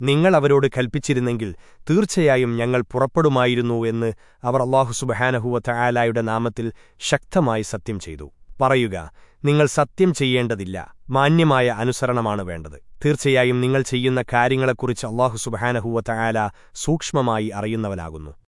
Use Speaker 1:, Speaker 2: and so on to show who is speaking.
Speaker 1: നിങ്ങൾ അവരോട് കൽപ്പിച്ചിരുന്നെങ്കിൽ തീർച്ചയായും ഞങ്ങൾ പുറപ്പെടുമായിരുന്നു എന്ന് അവർ അള്ളാഹു സുബഹാനഹുവത്ത ആലായുടെ നാമത്തിൽ ശക്തമായി സത്യം ചെയ്തു. പറയുക നിങ്ങൾ സത്യം ചെയ്യേണ്ടതില്ല. മാന്യമായ അനുസരണമാണ് വേണ്ടത്. തീർച്ചയായും നിങ്ങൾ ചെയ്യുന്ന കാര്യങ്ങളെക്കുറിച്ച് അള്ളാഹു സുബഹാനഹുവത്ത ആല സൂക്ഷ്മമായി അറിയുന്നവനാകുന്നു.